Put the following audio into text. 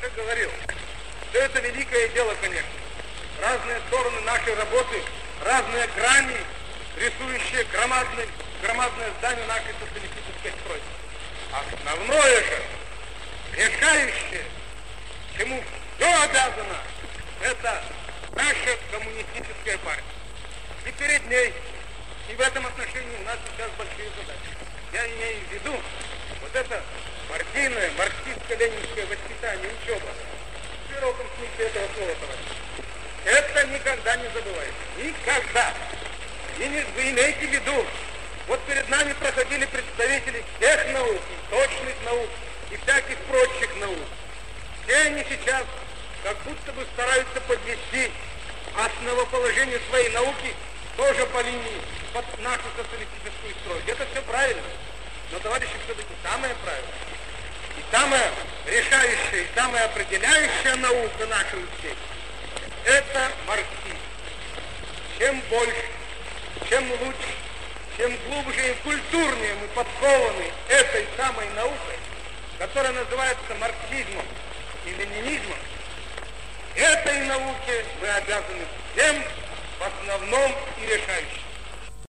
уже говорил, что это великое дело, конечно. Разные стороны нашей работы, разные грани, рисующие громадный, громадное здание нашей социалистической стройки. Основное же, решающее, чему все обязано, это наша коммунистическая партия. И перед ней, и в этом отношении у нас сейчас большие задачи. Я имею в виду вот это партийное, марксистско-ленинское воспитание, учеба, в широком смысле этого слова, товарищ. Это никогда не забывается. Никогда. И не, вы имеете в виду, вот перед нами проходили представители всех наук, и точных наук, и всяких прочих наук. Все они сейчас как будто бы стараются подвести основоположение своей науки тоже по линии под нашу социалистическую строй. Это все правильно. Но, товарищи, все-таки самое правильное и самая решающая, и самая определяющая наука нашей успеха – это марксизм. Чем больше, чем лучше, чем глубже и культурнее мы подкованы этой самой наукой, которая называется марксизмом и ленинизмом, этой науке мы обязаны всем в основном.